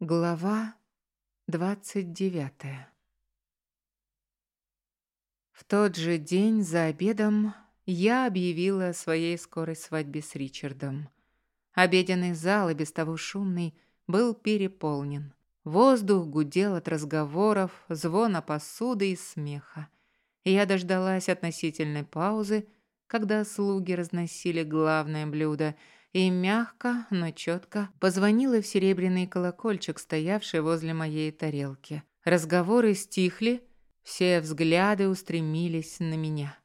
Глава двадцать девятая В тот же день за обедом я объявила о своей скорой свадьбе с Ричардом. Обеденный зал, и без того шумный, был переполнен. Воздух гудел от разговоров, звона посуды и смеха. Я дождалась относительной паузы, когда слуги разносили главное блюдо — и мягко, но четко позвонила в серебряный колокольчик, стоявший возле моей тарелки. Разговоры стихли, все взгляды устремились на меня.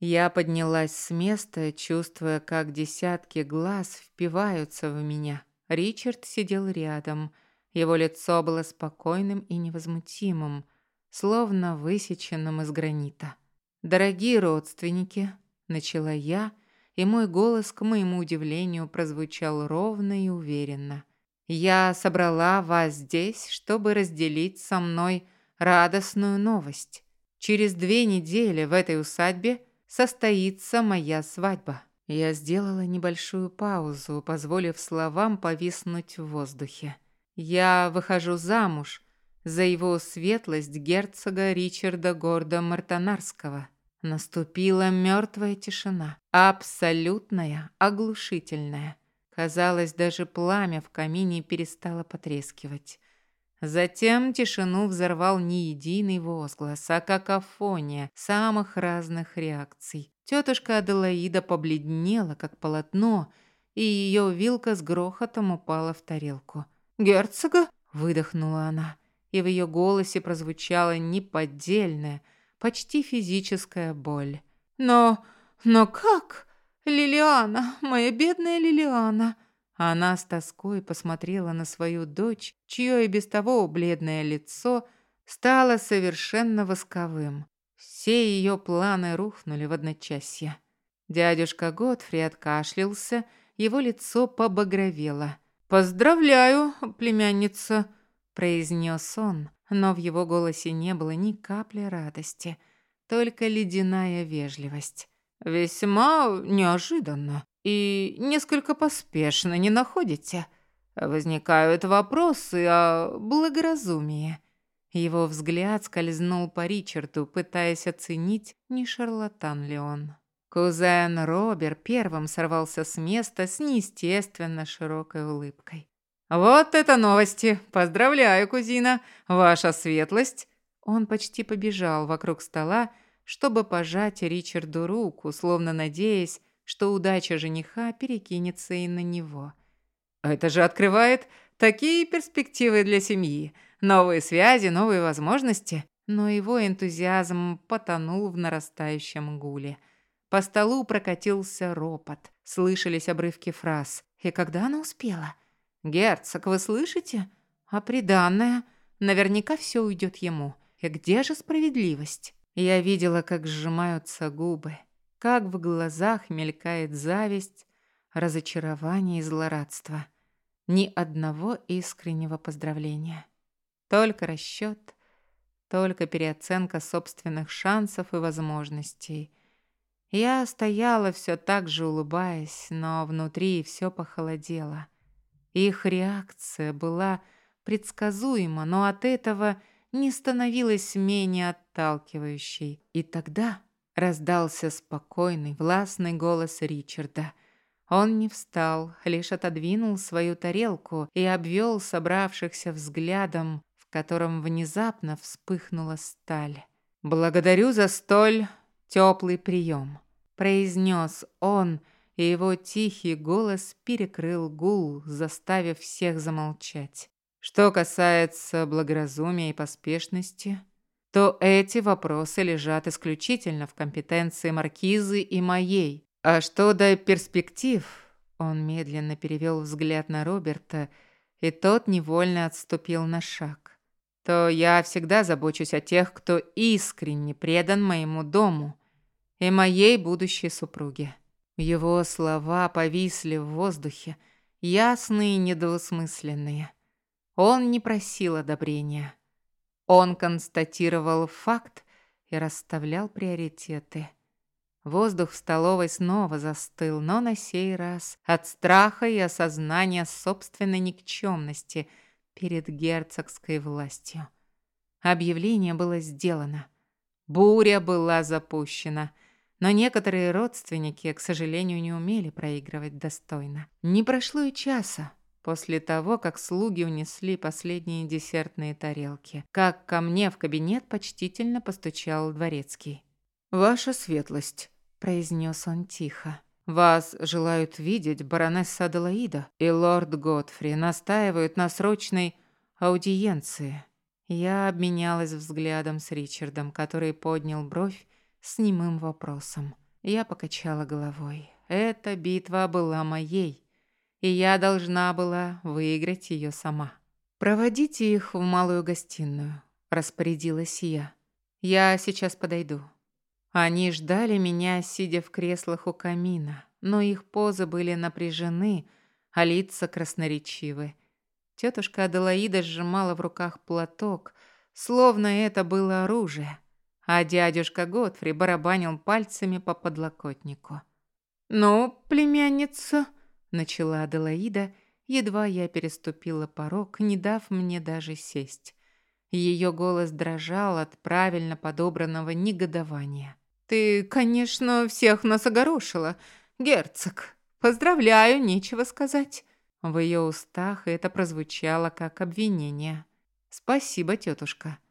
Я поднялась с места, чувствуя, как десятки глаз впиваются в меня. Ричард сидел рядом. Его лицо было спокойным и невозмутимым, словно высеченным из гранита. «Дорогие родственники», — начала я, — и мой голос, к моему удивлению, прозвучал ровно и уверенно. «Я собрала вас здесь, чтобы разделить со мной радостную новость. Через две недели в этой усадьбе состоится моя свадьба». Я сделала небольшую паузу, позволив словам повиснуть в воздухе. «Я выхожу замуж за его светлость герцога Ричарда Горда Мартонарского». Наступила мертвая тишина, абсолютная, оглушительная. Казалось, даже пламя в камине перестало потрескивать. Затем тишину взорвал не единый возглас, а какофония самых разных реакций. Тетушка Аделаида побледнела, как полотно, и ее вилка с грохотом упала в тарелку. «Герцога?» – выдохнула она, и в ее голосе прозвучало неподдельное – почти физическая боль. «Но... но как? Лилиана, моя бедная Лилиана!» Она с тоской посмотрела на свою дочь, чье и без того бледное лицо стало совершенно восковым. Все ее планы рухнули в одночасье. Дядюшка Готфри откашлялся, его лицо побагровело. «Поздравляю, племянница!» – произнес он, но в его голосе не было ни капли радости, только ледяная вежливость. «Весьма неожиданно и несколько поспешно, не находите? Возникают вопросы о благоразумии». Его взгляд скользнул по Ричарду, пытаясь оценить, не шарлатан ли он. Кузен Робер первым сорвался с места с неестественно широкой улыбкой. «Вот это новости! Поздравляю, кузина! Ваша светлость!» Он почти побежал вокруг стола, чтобы пожать Ричарду руку, словно надеясь, что удача жениха перекинется и на него. «Это же открывает такие перспективы для семьи! Новые связи, новые возможности!» Но его энтузиазм потонул в нарастающем гуле. По столу прокатился ропот, слышались обрывки фраз. «И когда она успела?» «Герцог, вы слышите? А приданное? Наверняка все уйдет ему. И где же справедливость?» Я видела, как сжимаются губы, как в глазах мелькает зависть, разочарование и злорадство. Ни одного искреннего поздравления. Только расчет, только переоценка собственных шансов и возможностей. Я стояла все так же улыбаясь, но внутри все похолодело. Их реакция была предсказуема, но от этого не становилась менее отталкивающей. И тогда раздался спокойный, властный голос Ричарда. Он не встал, лишь отодвинул свою тарелку и обвел собравшихся взглядом, в котором внезапно вспыхнула сталь. «Благодарю за столь теплый прием», — произнес он, — и его тихий голос перекрыл гул, заставив всех замолчать. Что касается благоразумия и поспешности, то эти вопросы лежат исключительно в компетенции маркизы и моей. А что до перспектив, он медленно перевел взгляд на Роберта, и тот невольно отступил на шаг. То я всегда забочусь о тех, кто искренне предан моему дому и моей будущей супруге. Его слова повисли в воздухе, ясные и недвусмысленные. Он не просил одобрения. Он констатировал факт и расставлял приоритеты. Воздух в столовой снова застыл, но на сей раз от страха и осознания собственной никчемности, перед герцогской властью. Объявление было сделано. Буря была запущена. Но некоторые родственники, к сожалению, не умели проигрывать достойно. Не прошло и часа после того, как слуги унесли последние десертные тарелки, как ко мне в кабинет почтительно постучал дворецкий. «Ваша светлость», — произнес он тихо. «Вас желают видеть баронесса Аделаида и лорд Готфри настаивают на срочной аудиенции». Я обменялась взглядом с Ричардом, который поднял бровь с немым вопросом. Я покачала головой. Эта битва была моей, и я должна была выиграть ее сама. «Проводите их в малую гостиную», — распорядилась я. «Я сейчас подойду». Они ждали меня, сидя в креслах у камина, но их позы были напряжены, а лица красноречивы. Тетушка Аделаида сжимала в руках платок, словно это было оружие, а дядюшка Готфри барабанил пальцами по подлокотнику. «Ну, племянница», — начала Аделаида, едва я переступила порог, не дав мне даже сесть. Ее голос дрожал от правильно подобранного негодования. «Ты, конечно, всех нас огорошила, герцог. Поздравляю, нечего сказать». В ее устах это прозвучало как обвинение. «Спасибо, тетушка», —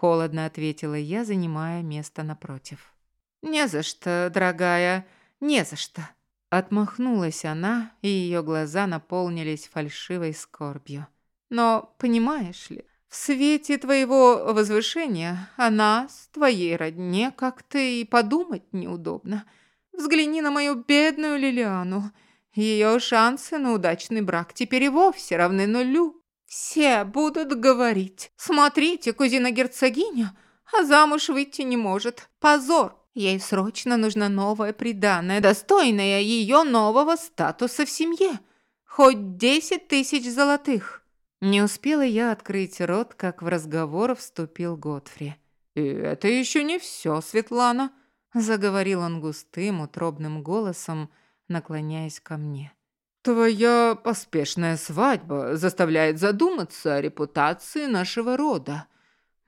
холодно ответила я, занимая место напротив. «Не за что, дорогая, не за что». Отмахнулась она, и ее глаза наполнились фальшивой скорбью. «Но, понимаешь ли, в свете твоего возвышения о нас, твоей родне, как-то и подумать неудобно. Взгляни на мою бедную Лилиану. Ее шансы на удачный брак теперь и вовсе равны нулю. Все будут говорить, смотрите, кузина-герцогиня, а замуж выйти не может. Позор! Ей срочно нужна новая приданная, достойная ее нового статуса в семье. Хоть десять тысяч золотых. Не успела я открыть рот, как в разговор вступил Готфри. «И это еще не все, Светлана», — заговорил он густым, утробным голосом, наклоняясь ко мне. «Твоя поспешная свадьба заставляет задуматься о репутации нашего рода.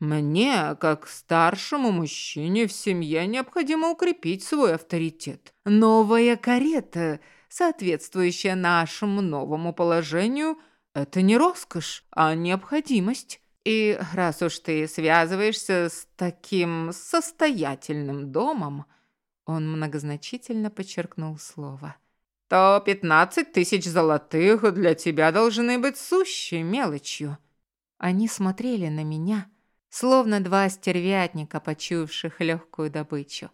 Мне, как старшему мужчине в семье, необходимо укрепить свой авторитет. Новая карета, соответствующая нашему новому положению, это не роскошь, а необходимость. И раз уж ты связываешься с таким состоятельным домом, он многозначительно подчеркнул слово, то пятнадцать тысяч золотых для тебя должны быть сущей мелочью. Они смотрели на меня, словно два стервятника, почуявших легкую добычу.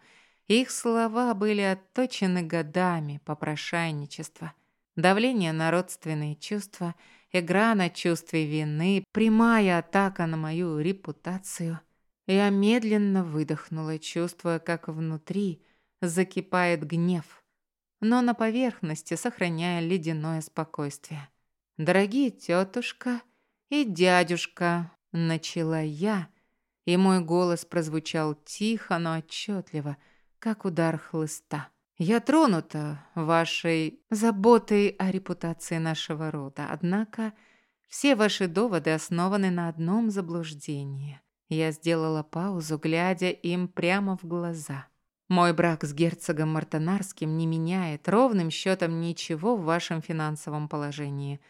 Их слова были отточены годами попрошайничества. Давление на родственные чувства, игра на чувстве вины, прямая атака на мою репутацию. Я медленно выдохнула, чувствуя, как внутри закипает гнев, но на поверхности сохраняя ледяное спокойствие. «Дорогие тетушка и дядюшка», — начала я, и мой голос прозвучал тихо, но отчетливо, как удар хлыста. «Я тронута вашей заботой о репутации нашего рода, однако все ваши доводы основаны на одном заблуждении». Я сделала паузу, глядя им прямо в глаза. Мой брак с герцогом Мартонарским не меняет ровным счетом ничего в вашем финансовом положении.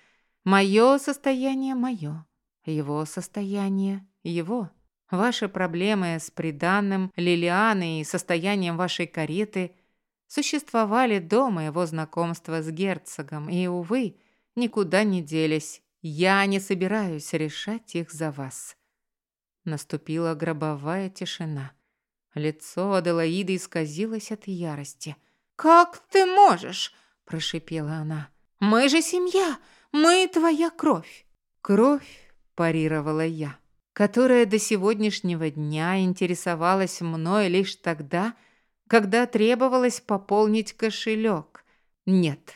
Мое состояние мое, его состояние его. Ваши проблемы с приданным Лилианой и состоянием вашей кареты существовали до моего знакомства с герцогом и, увы, никуда не делись. Я не собираюсь решать их за вас. Наступила гробовая тишина. Лицо Аделаиды исказилось от ярости. «Как ты можешь?» – прошипела она. «Мы же семья! Мы твоя кровь!» «Кровь!» – парировала я, которая до сегодняшнего дня интересовалась мной лишь тогда, когда требовалось пополнить кошелек. Нет,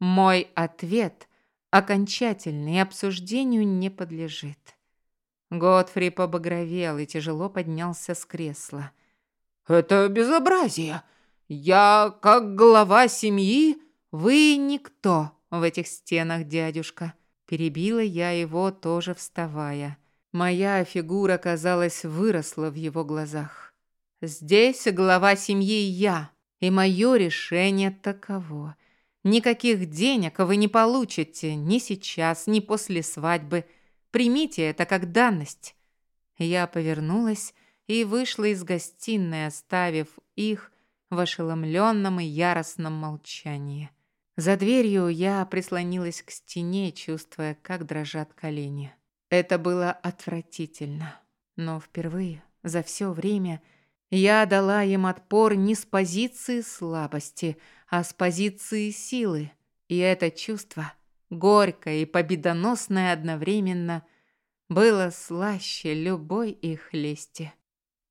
мой ответ окончательный обсуждению не подлежит. Готфри побагровел и тяжело поднялся с кресла – «Это безобразие. Я, как глава семьи...» «Вы никто в этих стенах, дядюшка. Перебила я его, тоже вставая. Моя фигура, казалось, выросла в его глазах. Здесь глава семьи я, и мое решение таково. Никаких денег вы не получите ни сейчас, ни после свадьбы. Примите это как данность. Я повернулась и вышла из гостиной, оставив их в ошеломленном и яростном молчании. За дверью я прислонилась к стене, чувствуя, как дрожат колени. Это было отвратительно, но впервые за все время я дала им отпор не с позиции слабости, а с позиции силы. И это чувство, горькое и победоносное одновременно, было слаще любой их лести.